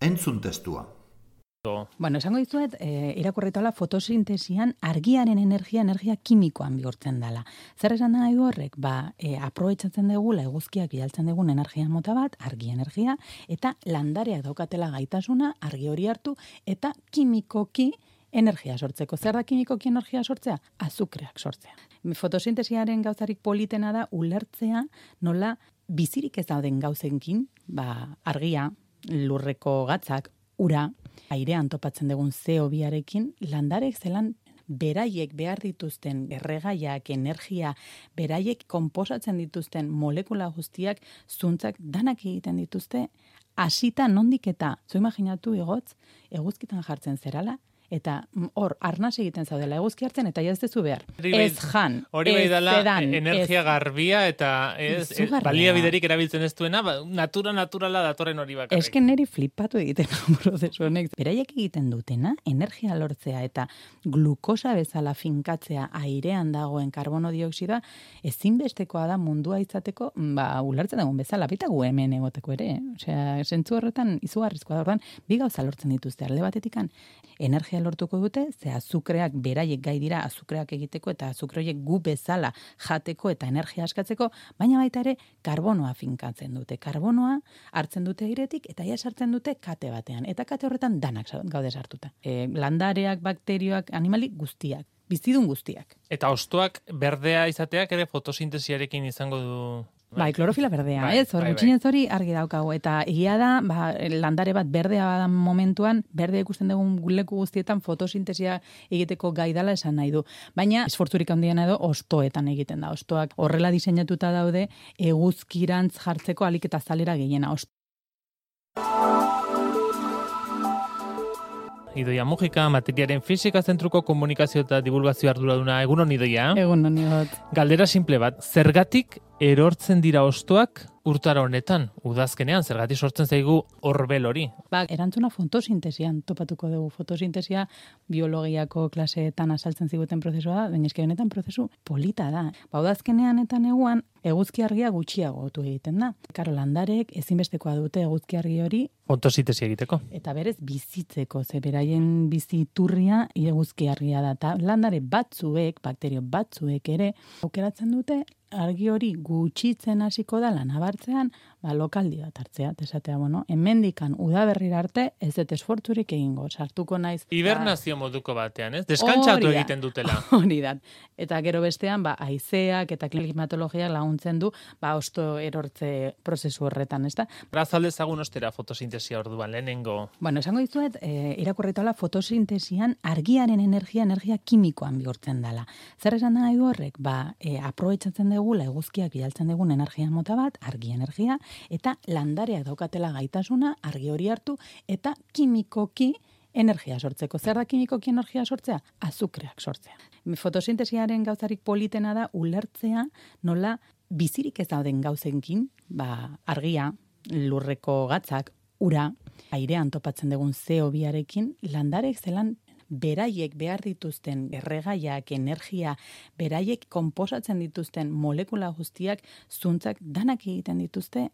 Entzun testua. Bueno, esango dizuet, e, irakurritala fotosintesian argiaren energia, energia kimikoan bihurtzen dela. Zer esan nahi du horrek? Ba, e, aproetsatzen degula eguzkiak bidaltzen dugun energia mota bat, argi energia, eta landareak daukatela gaitasuna, argi hori hartu, eta kimikoki energia sortzeko. Zer da kimikoki energia sortzea? Azukreak sortzea. Fotosintesiaren gauzarik politena da ulertzea nola bizirik ez dauden gauzenkin, ba, argia, lurreko gatzak, ura, airean topatzen dugun zeo biarekin, landarek zelan beraiek behar dituzten erregaiak, energia, beraiek konposatzen dituzten molekula guztiak, zuntzak danak egiten dituzte, hasita nondik eta, zu imaginatu igotz, eguzkitan jartzen zerala, eta mm, hor arnas egiten zaudela eguzki hartzen eta ez dezu behar. Ez jan, hori bai dela energia garbia eta ez, ez balia biderik erabiltzen ez duena, ba, natura naturala datorren hori bakarrik. Esken neri flipatu egiten prozesu honek. Beraiek egiten dutena, energia lortzea eta glukosa bezala finkatzea airean dagoen karbono dioksida, ezinbestekoa da mundua izateko, ba, ulertzen dugun bezala, bita gu hemen egoteko ere. Osea, sentzu horretan, izugarrizkoa da, bi gauza lortzen dituzte, alde batetikan, energia lortuko dute, ze azukreak beraiek gai dira azukreak egiteko eta azukreoiek gu bezala jateko eta energia askatzeko, baina baita ere karbonoa finkatzen dute. Karbonoa hartzen dute iretik eta ia sartzen dute kate batean. Eta kate horretan danak gaude sartuta. E, landareak, bakterioak, animali guztiak bizidun guztiak. Eta ostoak berdea izateak ere fotosintesiarekin izango du Bai, klorofila berdea, bai, ez? Hor, bai, bai. hori argi daukagu. Eta egia da, ba, landare bat berdea da momentuan, berde ikusten dugun guleku guztietan fotosintesia egiteko gai dala esan nahi du. Baina, esfortzurik handiena edo, ostoetan egiten da. Ostoak horrela diseinatuta daude, eguzkirantz jartzeko alik eta zalera gehiena. Osto. Idoia Mujika, materiaren fizika zentruko komunikazio eta divulgazio arduraduna. Egun honi doia? Egun honi Galdera simple bat, zergatik erortzen dira ostoak urtara honetan, udazkenean, zergatik sortzen zaigu horbel hori. Ba, erantzuna fotosintesian topatuko dugu. Fotosintesia biologiako klaseetan asaltzen ziguten prozesua da, baina honetan prozesu polita da. Ba, udazkenean eta neguan, eguzki argia gutxiago otu egiten da. Karo, landarek ezinbestekoa dute eguzki argi hori. Fotosintesia egiteko. Eta berez bizitzeko, ze beraien biziturria eguzki argia da. Ta landare batzuek, bakterio batzuek ere, aukeratzen dute argi hori gutxitzen hasiko da nabartzean, ba, lokaldi bat hartzea, esatea, bueno, hemendikan udaberrira arte, ez dut esfortzurik egingo, sartuko naiz. Hibernazio moduko batean, ez? Deskantzatu egiten dutela. Hori da. Eta gero bestean, ba, aizeak eta klimatologia laguntzen du, ba, osto erortze prozesu horretan, ez da? Brazalde zagun ostera fotosintesia orduan, lehenengo. Bueno, esango dizuet, e, eh, irakurretola fotosintesian argiaren energia, energia kimikoan bihurtzen dela. Zer esan nahi du horrek? Ba, e, aproetsatzen degula eguzkiak bidaltzen dugun energia mota bat, argi energia, eta landareak daukatela gaitasuna argi hori hartu eta kimikoki energia sortzeko. Zer da kimikoki energia sortzea? Azukreak sortzea. Fotosintesiaren gauzarik politena da ulertzea nola bizirik ez dauden gauzenkin, ba, argia, lurreko gatzak, ura, airean topatzen dugun zeo biarekin, landarek zelan beraiek behar dituzten erregaiak, energia, beraiek konposatzen dituzten molekula guztiak, zuntzak danak egiten dituzte,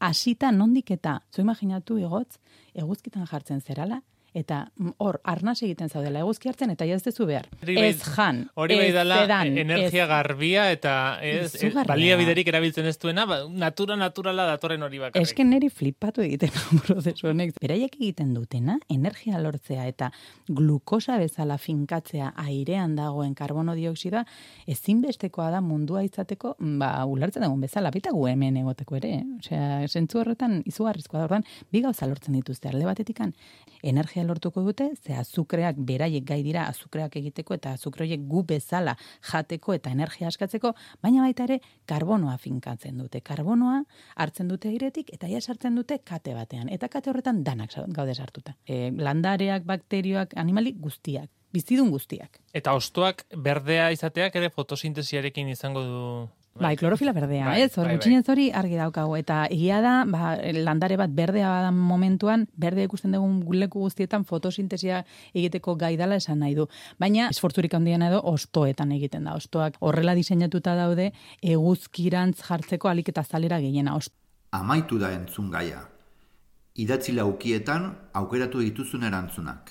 hasita nondik eta, zu imaginatu igotz, eguzkitan jartzen zerala, eta mm, hor arnaz egiten zaudela eguzki hartzen eta ez dezu behar. Hori bai- Ez jan, Hori bai ez dela sedan, energia ez- garbia eta ez, ez baliabiderik erabiltzen ez duena, ba, natura naturala datorren hori bakarrik. Esken neri flipatu egiten prozesu honek. Beraiek egiten dutena, energia lortzea eta glukosa bezala finkatzea airean dagoen karbono dioksidoa, ezinbestekoa da mundua izateko, ba, ulertzen dugun bezala, bita gu hemen egoteko ere. eh? Osea, zentzu horretan izugarrizkoa da orduan, bi gauza lortzen dituzte alde batetikan. Energia lortuko dute, ze azukreak beraiek gai dira azukreak egiteko eta azukre horiek gu bezala jateko eta energia askatzeko, baina baita ere karbonoa finkatzen dute. Karbonoa hartzen dute airetik eta ia sartzen dute kate batean. Eta kate horretan danak gaude sartuta. E, landareak, bakterioak, animali guztiak, bizidun guztiak. Eta ostoak berdea izateak ere fotosintesiarekin izango du... Bai, klorofila berdea, Bai, ez? Hor bai, bai. gutxienez hori argi daukagu eta egia da, ba, landare bat berdea badan momentuan, berdea ikusten dugun leku guztietan fotosintesia egiteko gai dala esan nahi du. Baina esfortzurik handiena edo ostoetan egiten da. Ostoak horrela diseinatuta daude eguzkirantz jartzeko alik eta zalera gehiena. Ost- Amaitu da entzun gaia. Idatzi laukietan aukeratu dituzun erantzunak.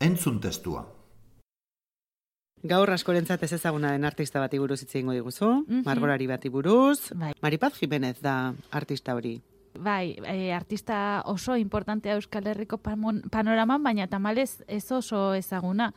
Entzun testua. Gaur askorentzat ez ezaguna den artista bati buruz hitz egingo diguzu, Mhm. margolari bati buruz. Bai. Maripaz Jimenez da artista hori. Bai, e, artista oso importantea Euskal Herriko panoraman, baina tamalez ez oso ezaguna.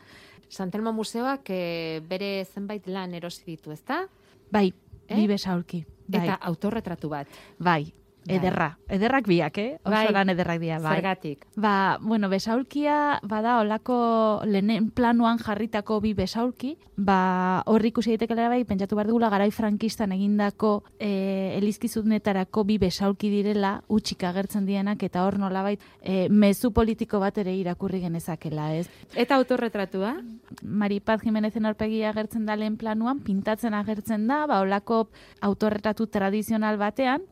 Santelmo Museoak eh, bere zenbait lan erosi ditu, ezta? Bai, Eh? bi besaulki. Bai, Eta autorretratu bat. Bai. Ederra. Ederrak biak, eh? Oso Bai. lan ederrak dira, bai. Zergatik. Ba, bueno, besaulkia bada olako lehen planuan jarritako bi besaulki, ba, horri ikusi daitekela bai, pentsatu behar dugula garai frankistan egindako e, elizkizunetarako bi besaulki direla, utxik agertzen dienak, eta hor nolabait e, mezu politiko bat ere irakurri genezakela, ez? Eta autorretratua? Maripaz Jimenezen aurpegia agertzen da lehen planuan, pintatzen agertzen da, ba, olako autorretatu tradizional batean,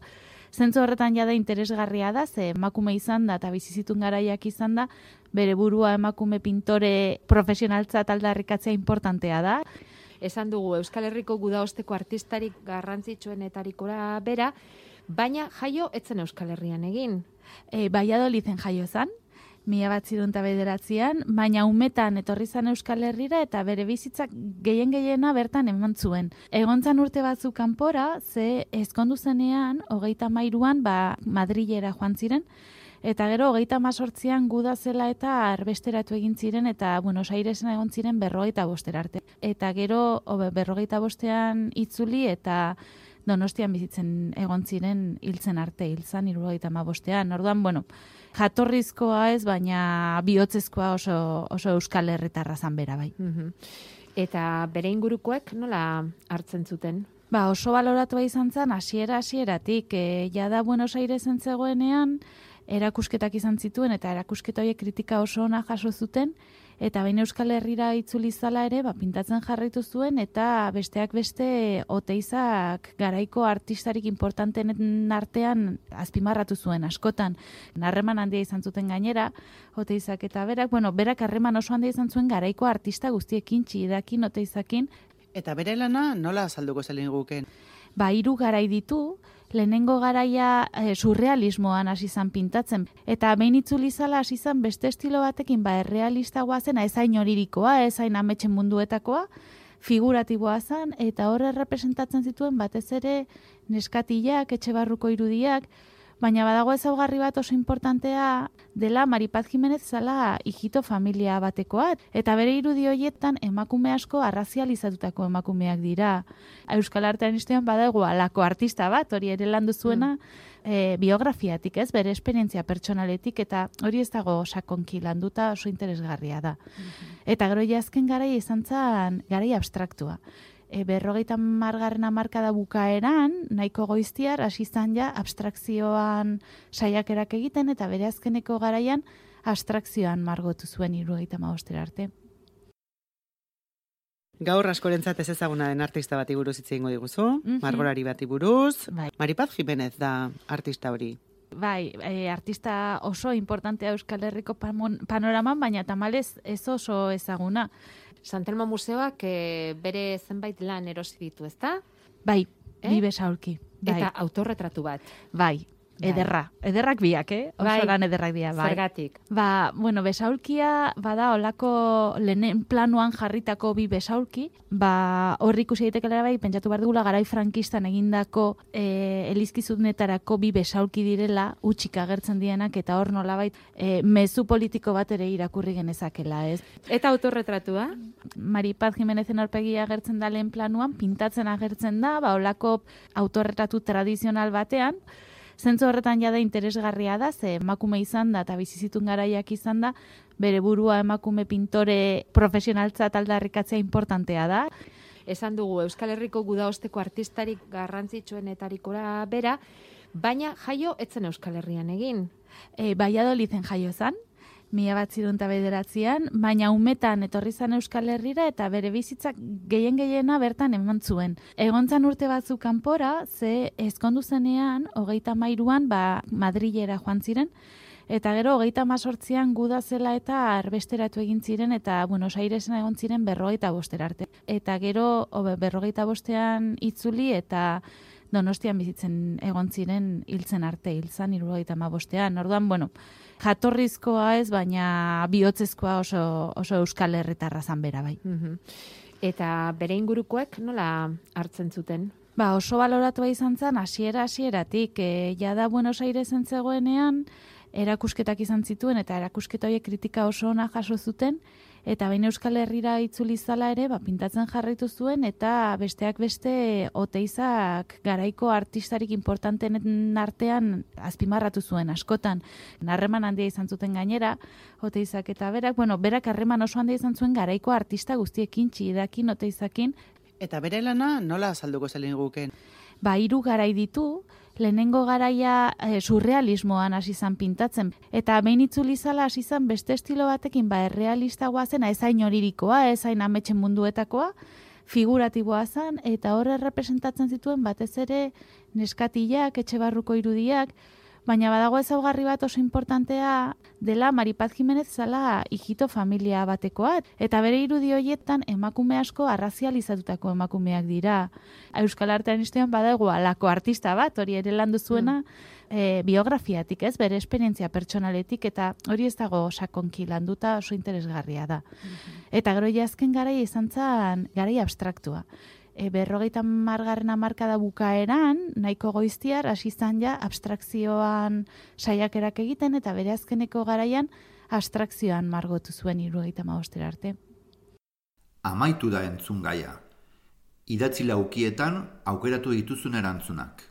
Zentzu horretan jada interesgarria da, ze emakume izan da eta bizizitun garaiak izan da, bere burua emakume pintore profesionaltzat aldarrikatzea importantea da. Esan dugu Euskal Herriko gudaosteko artistarik garrantzitsuenetarikora bera, baina jaio etzen Euskal Herrian egin. E, Baiadolizen jaio zan, mila bat zirunta bederatzean, baina umetan etorri zan Euskal Herrira eta bere bizitzak gehien gehiena bertan eman zuen. Egontzan urte batzuk kanpora, ze ezkondu zenean, hogeita mairuan, ba, Madrilera joan ziren, Eta gero, hogeita mazortzian guda zela eta arbesteratu egin ziren, eta Buenos Airesen egon ziren berrogeita bostera arte. Eta gero, berrogeita bostean itzuli, eta donostian bizitzen egon ziren hiltzen arte, hiltzan irurogeita bostean. Orduan, bueno, jatorrizkoa ez, baina bihotzezkoa oso, oso euskal herritarra zan bera bai. Mhm. Eta bere ingurukoek nola hartzen zuten? Ba, oso baloratua izan zen, hasiera hasieratik, e, jada Buenos Airesen zegoenean, erakusketak izan zituen, eta erakusketa horiek kritika oso ona jaso zuten, eta baina Euskal Herrira itzuli zala ere, ba, pintatzen jarraitu zuen, eta besteak beste oteizak garaiko artistarik importanten artean azpimarratu zuen askotan. Harreman handia izan zuten gainera, oteizak eta berak, bueno, berak harreman oso handia izan zuen garaiko artista guztiekin, txidakin, oteizakin, Eta bere lana nola azalduko zelin guken? ba, hiru garai ditu, lehenengo garaia e, surrealismoan hasi zan pintatzen. Eta behin itzuli zala hasi zan beste estilo batekin, ba, errealistagoa zen, ez hain horirikoa, ez hain ametxen munduetakoa, figuratiboa zen, eta horre representatzen zituen batez ere neskatilak, etxe barruko irudiak, baina badago ezaugarri bat oso importantea dela Maripaz Jimenez zala hijito familia batekoa. Eta bere irudi horietan emakume asko arrazializatutako emakumeak dira. Euskal Artean istean badago alako artista bat, hori ere landu zuena, e, biografiatik ez, bere esperientzia pertsonaletik, eta hori ez dago sakonki landuta oso interesgarria da. Eta gero ja azken garai izan zen garai abstraktua. E, berrogeita margarren amarkada bukaeran, nahiko goiztiar, hasi izan ja abstrakzioan saiakerak egiten, eta bere azkeneko garaian abstrakzioan margotu zuen irugaita magostera arte. Gaur askorentzat ez ezaguna den artista bati buruz hitz egingo diguzu, Mhm. margolari bati buruz. Bai. Maripaz Jimenez da artista hori. Bai, e, artista oso importantea Euskal Herriko panoraman, baina tamalez ez oso ezaguna. Santelmo Museoak eh, bere zenbait lan erosi ditu, ezta? Bai, Eh? bi besaulki. Bai, Eta autorretratu bat. bai, ederra. Ederrak biak, eh? Oso Bai. lan ederrak dira, bai. Zergatik. Ba, bueno, besaulkia bada olako lehen planuan jarritako bi besaulki, ba, hor ikusi daitekela bai, pentsatu behar dugula garai frankistan egindako e, elizkizunetarako bi besaulki direla, utxik agertzen dienak, eta hor nolabait e, mezu politiko bat ere irakurri genezakela, ez? Eta autorretratua? Maripaz Jimenezen aurpegi agertzen da lehen planuan, pintatzen agertzen da, ba, olako autorretatu tradizional batean, Zentzu horretan jada interesgarria da, ze emakume izan da eta bizizitun garaiak izan da, bere burua emakume pintore profesionaltza aldarrikatzea importantea da. Esan dugu Euskal Herriko gudaosteko artistarik garrantzitsuenetarikora bera, baina jaio etzen Euskal Herrian egin. E, Baiadolizen jaio zan, mila bat zirunta bederatzean, baina umetan etorri zan Euskal Herrira eta bere bizitzak gehien gehiena bertan eman zuen. Egontzan urte batzuk kanpora, ze ezkondu zenean, hogeita mairuan, ba, Madrilera joan ziren, Eta gero, hogeita mazortzian guda zela eta arbesteratu egin ziren, eta Buenos Airesen egon ziren berrogeita bostera arte. Eta gero, berrogeita bostean itzuli, eta donostian bizitzen egon ziren hiltzen arte, hiltzan irurogeita bostean. Orduan, bueno, jatorrizkoa ez, baina bihotzezkoa oso, oso euskal herritarra zan bera bai. Mhm. Eta bere ingurukoek nola hartzen zuten? Ba, oso baloratua izan zen, hasiera hasieratik, e, jada Buenos Airesen zegoenean, erakusketak izan zituen, eta erakusketa horiek kritika oso ona jaso zuten, eta baina Euskal Herrira itzuli zala ere, ba, pintatzen jarraitu zuen, eta besteak beste oteizak garaiko artistarik importanten artean azpimarratu zuen askotan. Harreman handia izan zuten gainera, oteizak eta berak, bueno, berak harreman oso handia izan zuen garaiko artista guztiekin, txidakin, oteizakin, Eta bere lana nola azalduko zelin guken? ba, hiru garai ditu, lehenengo garaia e, surrealismoan hasi zan pintatzen. Eta behin itzuli zala hasi zan beste estilo batekin, ba, errealistagoa zena, ez hain horirikoa, ez hain ametxen munduetakoa, figuratiboa zen, eta horre representatzen zituen batez ere neskatilak, etxe barruko irudiak, baina badago ezaugarri bat oso importantea dela Maripaz Jimenez zala hijito familia batekoa. Eta bere irudi horietan emakume asko arrazializatutako emakumeak dira. Euskal Artean istean badago alako artista bat, hori ere landu zuena, e, biografiatik ez, bere esperientzia pertsonaletik, eta hori ez dago sakonki landuta oso interesgarria da. Eta gero azken garai izan zen garai abstraktua. E, berrogeita margarren amarkada bukaeran, nahiko goiztiar, hasi izan ja abstrakzioan saiakerak egiten, eta bere azkeneko garaian abstrakzioan margotu zuen irugaita magostera arte. Amaitu da entzun gaia. Idatzi laukietan aukeratu dituzun erantzunak.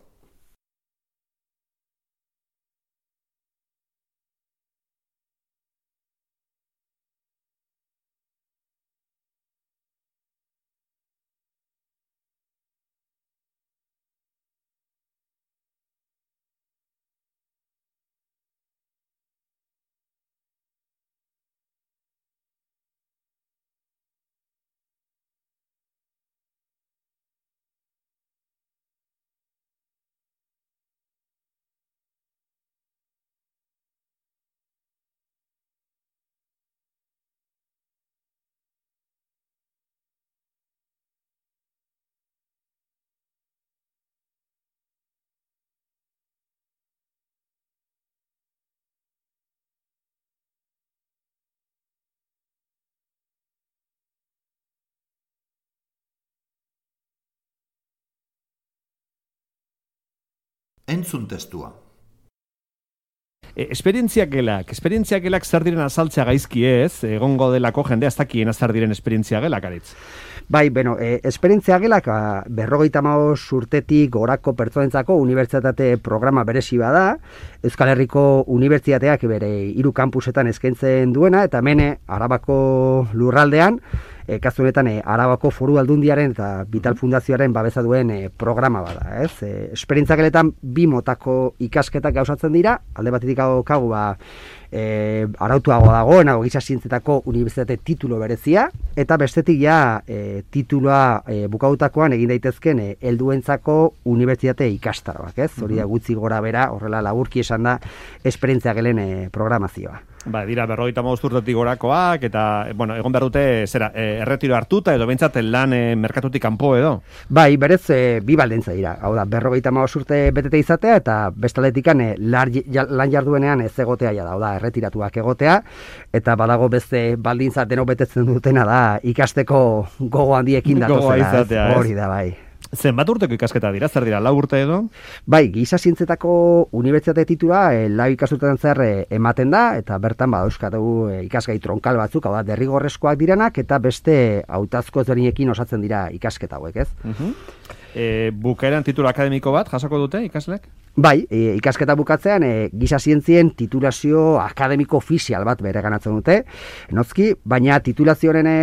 Entzun testua. E, esperientziak gelak, esperientziak gelak zer diren azaltzea gaizki ez, egongo delako jende ez dakien zer diren esperientzia gelak, aritz. Bai, bueno, e, esperientzia gelak, ba, berrogeita maoz urtetik gorako pertsonentzako unibertsitate programa beresi bada, Euskal Herriko Unibertsitateak bere hiru kampusetan eskaintzen duena, eta mene, arabako lurraldean, e, kasu honetan e, Arabako Foru Aldundiaren eta Vital Fundazioaren babesa duen e, programa bada, ez? E, esperientzakeletan bi motako ikasketak gauzatzen dira, alde batetik kagu ba e, arautuago dagoena gisa zientzetako unibertsitate titulo berezia eta bestetik ja e, tituloa e, bukautakoan egin daitezken e, helduentzako unibertsitate ikastaroak, ez? Hori da gutxi gora bera, horrela laburki esan da esperientzia gelen e, programazioa. Ba, dira berrogeita urtetik gorakoak eta bueno, egon behar dute zera, e, erretiro hartuta edo bentsat lan e, merkatutik kanpo edo? Bai, berez e, bi baldentza dira. Hau da, berrogeita urte betete izatea eta bestaletikan e, lan jarduenean ez egotea ja da. Hau da, erretiratuak egotea, eta badago beste baldintza deno betetzen dutena da ikasteko gogo handiekin datozela. Hori da, bai. Zenbat urteko ikasketa dira, zer dira, lau urte edo? Bai, giza zientzetako unibertsitate titula e, lau ikasutetan zer eh, ematen da, eta bertan ba, euskatu e, ikasgai tronkal batzuk, hau da, derrigorrezkoak direnak, eta beste hautazko ezberdinekin osatzen dira ikasketa hauek, ez? Uh e, bukaeran titulu akademiko bat, jasako dute ikaslek? Bai, e, ikasketa bukatzean, e, giza zientzien titulazio akademiko ofizial bat bere ganatzen dute, nozki, baina titulazioaren e,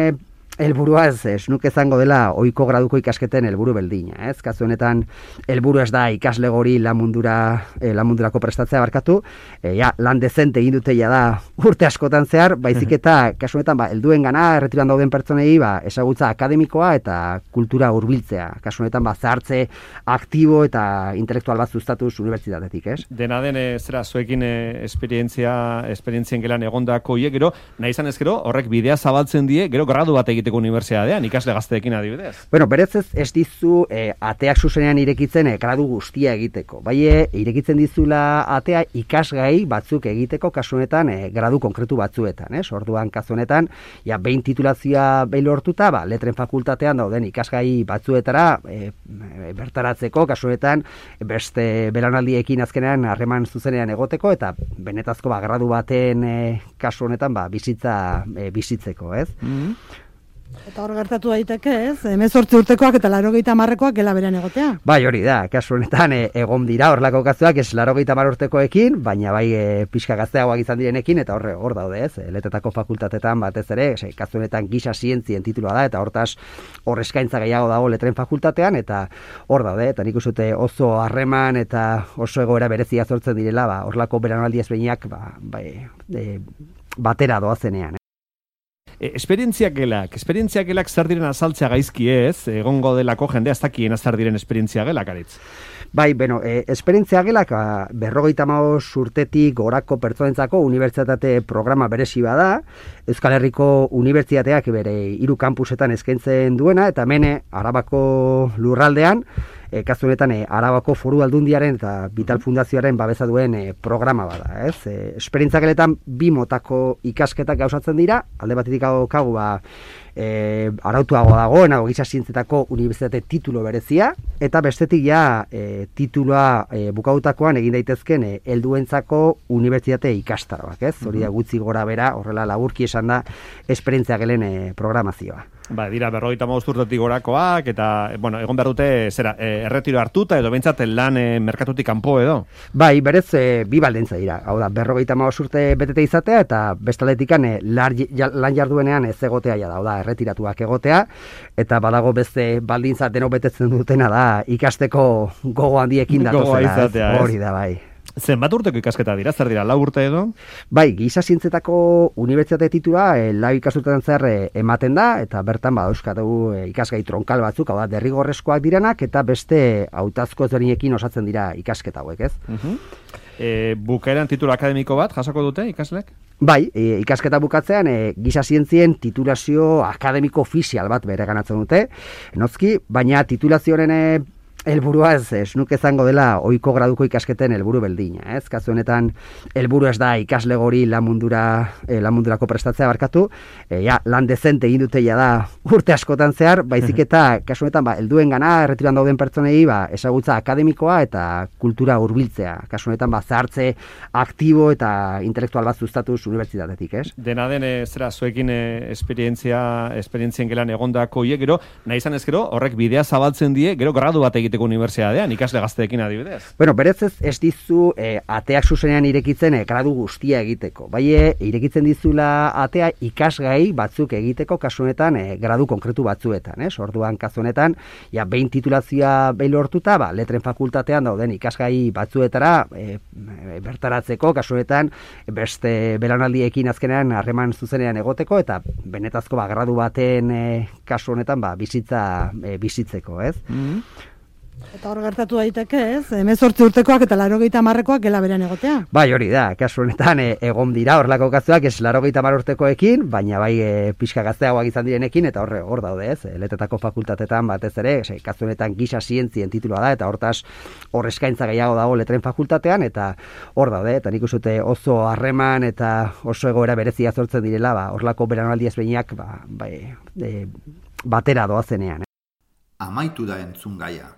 helburua ez, ez nuk ezango dela ohiko graduko ikasketen helburu beldina, ez? Kasu honetan helburu ez da ikasle gori lamundura eh, lamundurako prestatzea barkatu, e, ja, lan dezente egin dute ja da urte askotan zehar, baizik eta kasu honetan ba helduengana erretiran dauden pertsonei ba esagutza akademikoa eta kultura hurbiltzea. Kasu honetan ba zartze aktibo eta intelektual bat sustatuz unibertsitatetik, ez? Dena den eh, zera zuekin esperientzia esperientzien gelan egondako hiek gero, nahi izan ez gero, horrek bidea zabaltzen die, gero gradu bat egiteko unibertsitatean ikasle gazteekin adibidez. Bueno, berez ez, ez dizu e, ateak zuzenean irekitzen e, gradu guztia egiteko. Bai, e, irekitzen dizula atea ikasgai batzuk egiteko kasunetan e, gradu konkretu batzuetan, ez? Orduan kasunetan, ja behin titulazioa behin lortuta, ba, letren fakultatean dauden ikasgai batzuetara e, bertaratzeko kasunetan beste belanaldiekin azkenean harreman zuzenean egoteko eta benetazko ba gradu baten e, kasu honetan ba bizitza e, bizitzeko, ez? Mm Eta hor gertatu daiteke, ez? Hemezortzi urtekoak eta larogeita marrekoak gela berean egotea. Bai, hori da, kasu honetan e, egon dira horlako kazuak ez larogeita mar urtekoekin, baina bai e, pixka gazteagoak izan direnekin, eta horre hor daude, ez? Letetako fakultatetan batez ere, ze, kasu honetan gisa zientzien titulua da, eta hortaz hor eskaintza gehiago dago letren fakultatean, eta hor daude, eta nik usute oso harreman eta oso egoera berezia zortzen direla, ba, horlako beranaldi ezbeinak, ba, bai, e, batera doazenean. E, esperientziak gelak, esperientziak gelak zer diren azaltzea gaizki ez, egongo delako jendea ez dakien zer diren esperientzia gelak, aritz. Bai, bueno, e, esperientzia gelak, ba, berrogeita maoz urtetik gorako pertsonentzako unibertsitate programa beresi bada, Euskal Herriko Unibertsitateak bere hiru kampusetan eskaintzen duena, eta mene, arabako lurraldean, e, kasu honetan e, Arabako Foru Aldundiaren eta Vital Fundazioaren babesa duen e, programa bada, ez? E, esperientzakeletan bi motako ikasketak gauzatzen dira, alde batetik kagu ba e, arautuago dagoena gisa zientzetako unibertsitate titulo berezia eta bestetik ja e, tituloa e, bukautakoan egin daitezken e, helduentzako unibertsitate ikastaroak, ez? Hori da gutxi gora bera, horrela laburki esan da esperientzia gelen e, programazioa. Ba, dira, berrogeita mausturtetik gorakoak, eta, bueno, egon behar dute, zera, e, erretiro hartuta, edo bentsat lan e, merkatutik kanpo edo? Bai, berez, e, bi baldentza dira. Hau da, berrogeita mausturte betete izatea, eta bestaletikan e, lan jarduenean ez egotea ja da, hau da, erretiratuak egotea, eta badago beste baldintza deno betetzen dutena da, ikasteko gogo handiekin datozela. Hori da, bai. Zenbat urteko ikasketa dira, zer dira, lau urte edo? Bai, giza zientzetako unibertsitate titula e, lau ikasturtetan zer eh, ematen da, eta bertan ba, euskatu e, ikasgai tronkal batzuk, hau da, derrigorrezkoak direnak, eta beste hautazko ezberdinekin osatzen dira ikasketa hauek, ez? Uh -huh. e, bukaeran titula akademiko bat, jasoko dute ikaslek? Bai, e, ikasketa bukatzean e, giza zientzien titulazio akademiko ofizial bat bere ganatzen dute, nozki, baina titulazioaren helburua ez, ez nuk ezango dela ohiko graduko ikasketen helburu beldina, ez? Kasu honetan helburu ez da ikasle gori lan mundura e, lan mundurako prestatzea barkatu, e, ja, lan dezente egin dute ja da urte askotan zehar, baizik eta kasu honetan ba helduen gana erretiran dauden pertsonei ba ezagutza akademikoa eta kultura hurbiltzea. Kasu honetan ba zartze aktibo eta intelektual bat sustatuz unibertsitatetik, ez? Dena den e, zera zuekin e, esperientzia esperientzien gelan egondako hiek gero, nahi izan ez gero, horrek bidea zabaltzen die, gero gradu bat egiteko unibertsitatean, ikasle gazteekin adibidez. Bueno, berez ez, ez dizu e, ateak zuzenean irekitzen e, gradu guztia egiteko. Bai, e, irekitzen dizula atea ikasgai batzuk egiteko kasunetan e, gradu konkretu batzuetan, ez? Orduan kasunetan, ja, behin titulazioa behin lortuta, ba, letren fakultatean dauden ikasgai batzuetara e, bertaratzeko kasunetan beste belanaldiekin azkenean harreman zuzenean egoteko eta benetazko ba, gradu baten e, kasu honetan ba, bizitza e, bizitzeko, ez? Mm Eta hor gertatu daiteke, ez? Hemezortzi urtekoak eta larogeita marrekoak gela berean egotea. Bai, hori da, kasu honetan e, egon dira horlako kazuak ez larogeita mar urtekoekin, baina bai e, pixka gazteagoak izan direnekin, eta horre hor daude, ez? Letetako fakultatetan batez ere, ze, kasu honetan gisa zientzien titulua da, eta hortaz hor eskaintza gehiago dago letren fakultatean, eta hor daude, eta nik usute oso harreman eta oso egoera berezia zortzen direla, ba, horlako beranaldi ezbeinak, ba, bai, e, batera doazenean. Amaitu da entzun gaia